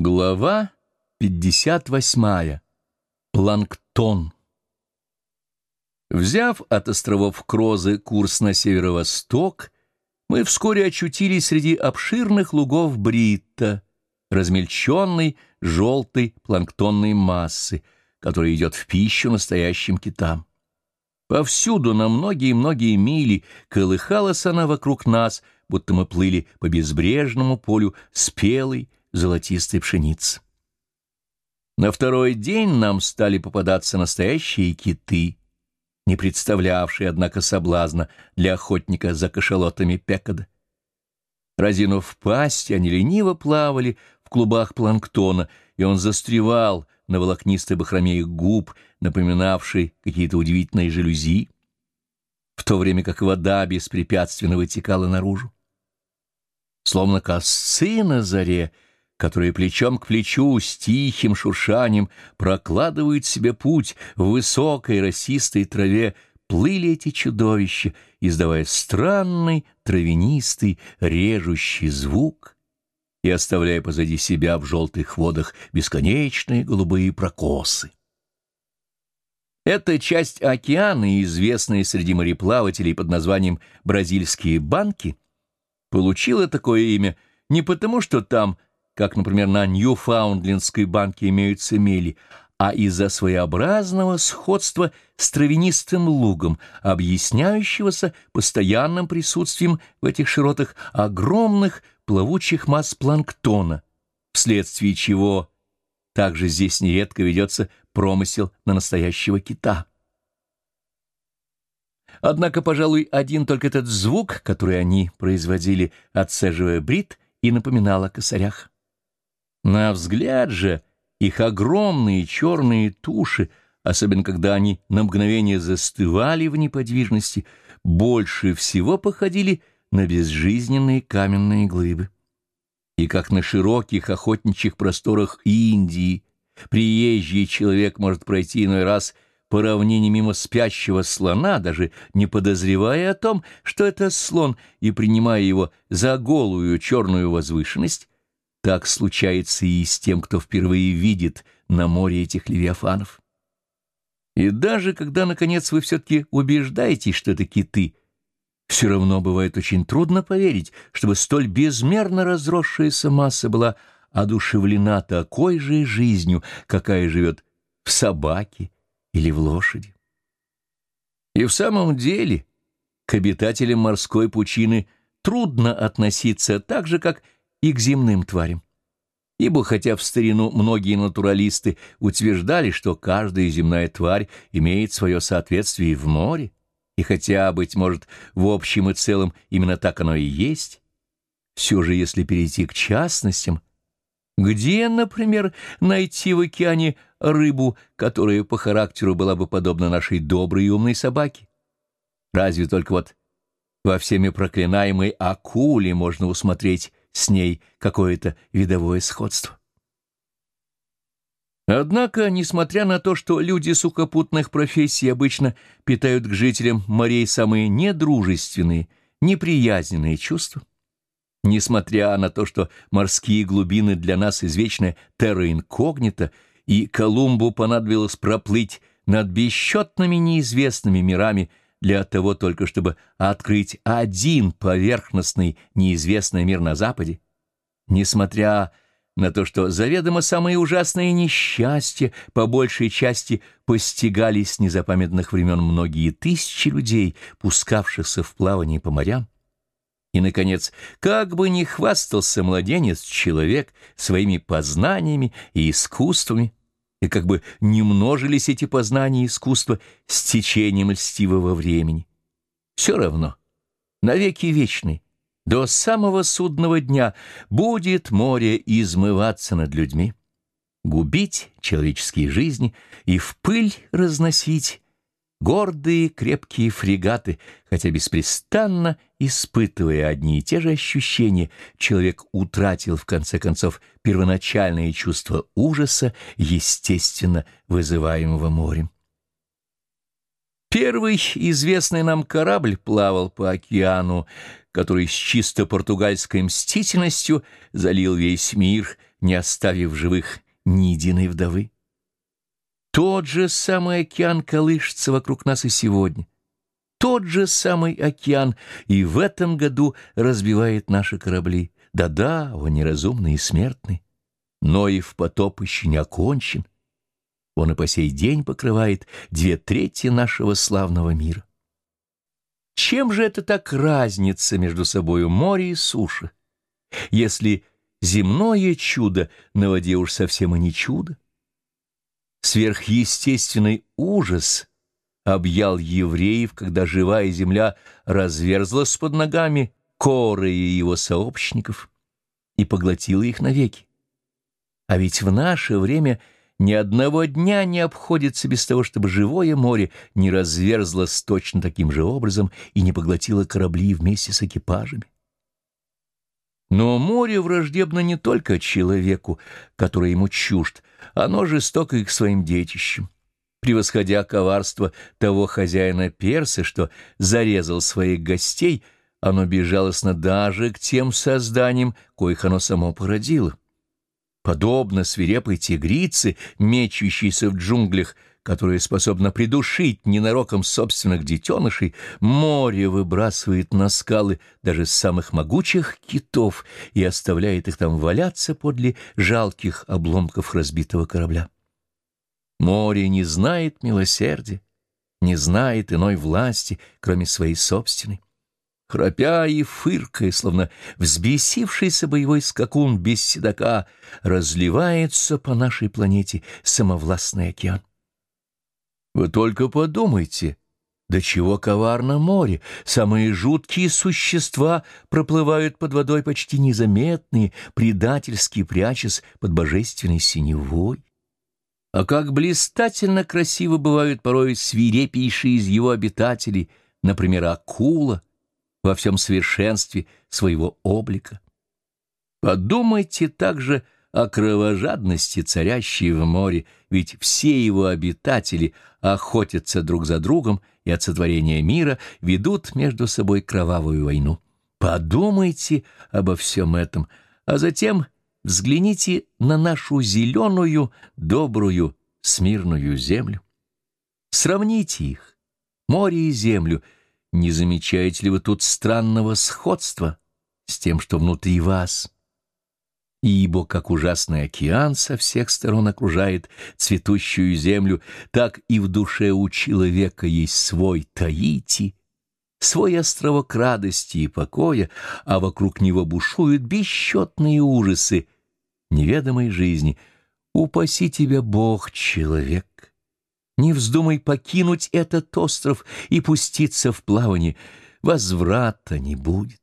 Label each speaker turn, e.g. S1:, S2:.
S1: Глава 58. Планктон. Взяв от островов Крозы курс на северо-восток, мы вскоре очутились среди обширных лугов Бритта, размельченной желтой планктонной массы, которая идет в пищу настоящим китам. Повсюду на многие-многие мили колыхалась она вокруг нас, будто мы плыли по безбрежному полю спелой, золотистой пшеницы. На второй день нам стали попадаться настоящие киты, не представлявшие, однако, соблазна для охотника за кашалотами Пекада. Разинув пасть, они лениво плавали в клубах планктона, и он застревал на волокнистой бахроме их губ, напоминавшей какие-то удивительные жалюзи, в то время как вода беспрепятственно вытекала наружу. Словно косцы на заре — которые плечом к плечу с тихим шуршанием прокладывают себе путь в высокой росистой траве, плыли эти чудовища, издавая странный, травянистый, режущий звук и оставляя позади себя в желтых водах бесконечные голубые прокосы. Эта часть океана, известная среди мореплавателей под названием «бразильские банки», получила такое имя не потому, что там – как, например, на Ньюфаундлендской банке имеются мели, а из-за своеобразного сходства с травянистым лугом, объясняющегося постоянным присутствием в этих широтах огромных плавучих масс планктона, вследствие чего также здесь нередко ведется промысел на настоящего кита. Однако, пожалуй, один только этот звук, который они производили, отцеживая брит, и напоминал о косарях. На взгляд же их огромные черные туши, особенно когда они на мгновение застывали в неподвижности, больше всего походили на безжизненные каменные глыбы. И как на широких охотничьих просторах Индии приезжий человек может пройти иной раз по равнине мимо спящего слона, даже не подозревая о том, что это слон, и принимая его за голую черную возвышенность, так случается и с тем, кто впервые видит на море этих левиафанов. И даже когда, наконец, вы все-таки убеждаетесь, что это киты, все равно бывает очень трудно поверить, чтобы столь безмерно разросшаяся масса была одушевлена такой же жизнью, какая живет в собаке или в лошади. И в самом деле к обитателям морской пучины трудно относиться так же, как и к земным тварям. Ибо хотя в старину многие натуралисты утверждали, что каждая земная тварь имеет свое соответствие в море, и хотя, быть может, в общем и целом именно так оно и есть, все же если перейти к частностям, где, например, найти в океане рыбу, которая по характеру была бы подобна нашей доброй и умной собаке? Разве только вот во всеми проклинаемой акуле можно усмотреть с ней какое-то видовое сходство. Однако, несмотря на то, что люди сухопутных профессий обычно питают к жителям морей самые недружественные, неприязненные чувства, несмотря на то, что морские глубины для нас извечная терра инкогнита, и Колумбу понадобилось проплыть над бесчетными неизвестными мирами для того только, чтобы открыть один поверхностный неизвестный мир на Западе, несмотря на то, что заведомо самые ужасные несчастья по большей части постигались с незапамятных времен многие тысячи людей, пускавшихся в плавание по морям. И, наконец, как бы ни хвастался младенец-человек своими познаниями и искусствами, и как бы не множились эти познания искусства с течением льстивого времени. Все равно, навеки вечный, до самого судного дня будет море измываться над людьми, губить человеческие жизни и в пыль разносить гордые крепкие фрегаты, хотя беспрестанно испытывая одни и те же ощущения, человек утратил в конце концов первоначальное чувство ужаса, естественно вызываемого морем. Первый известный нам корабль плавал по океану, который с чисто португальской мстительностью залил весь мир, не оставив живых ни единой вдовы. Тот же самый океан колышется вокруг нас и сегодня. Тот же самый океан и в этом году разбивает наши корабли. Да-да, о неразумный и смертный. Но и в потоп еще не окончен. Он и по сей день покрывает две трети нашего славного мира. Чем же это так разница между собою море и суша? Если земное чудо на воде уж совсем и не чудо. Сверхъестественный ужас объял евреев, когда живая земля разверзлась под ногами Коры и его сообщников и поглотила их навеки. А ведь в наше время ни одного дня не обходится без того, чтобы живое море не разверзлось точно таким же образом и не поглотило корабли вместе с экипажами. Но море враждебно не только человеку, который ему чужд, оно жестоко и к своим детищам, превосходя коварство того хозяина перса, что зарезал своих гостей, оно безжалостно даже к тем созданиям, коих оно само породило. Подобно свирепой тигрице, мечущейся в джунглях, которая способна придушить ненароком собственных детенышей, море выбрасывает на скалы даже самых могучих китов и оставляет их там валяться подле жалких обломков разбитого корабля. Море не знает милосердия, не знает иной власти, кроме своей собственной. Храпя и фыркая, словно взбесившийся боевой скакун без седока, разливается по нашей планете самовластный океан. Вы только подумайте, до чего коварно море. Самые жуткие существа проплывают под водой почти незаметные, предательски прячась под божественной синевой. А как блистательно красиво бывают порой свирепейшие из его обитателей, например, акула, во всем совершенстве своего облика. Подумайте также о кровожадности, царящей в море, ведь все его обитатели охотятся друг за другом и от сотворения мира ведут между собой кровавую войну. Подумайте обо всем этом, а затем взгляните на нашу зеленую, добрую, смирную землю. Сравните их, море и землю. Не замечаете ли вы тут странного сходства с тем, что внутри вас? Ибо, как ужасный океан со всех сторон окружает цветущую землю, так и в душе у человека есть свой Таити, свой островок радости и покоя, а вокруг него бушуют бесчетные ужасы неведомой жизни. Упаси тебя, Бог, человек! Не вздумай покинуть этот остров и пуститься в плавание, возврата не будет.